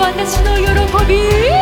私の喜び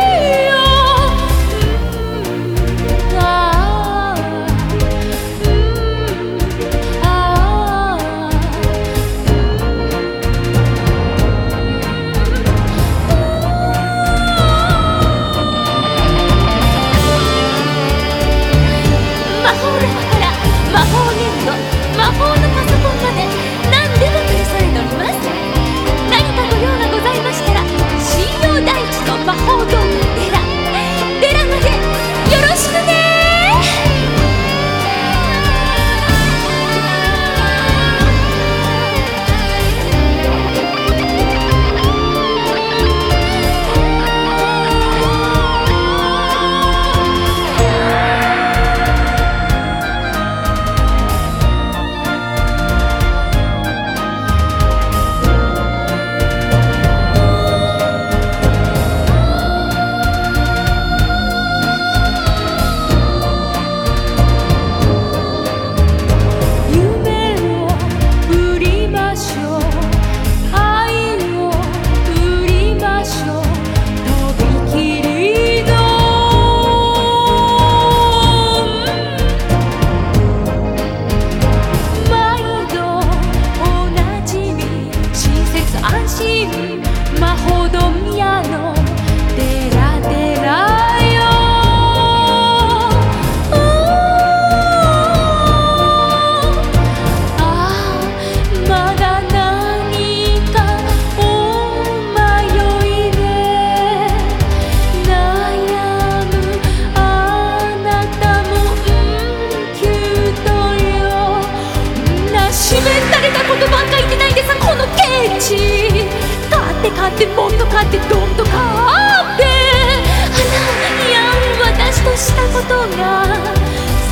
って買ってもっと買ってどんどん買って。あらいや私としたことが。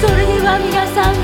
それでは皆さん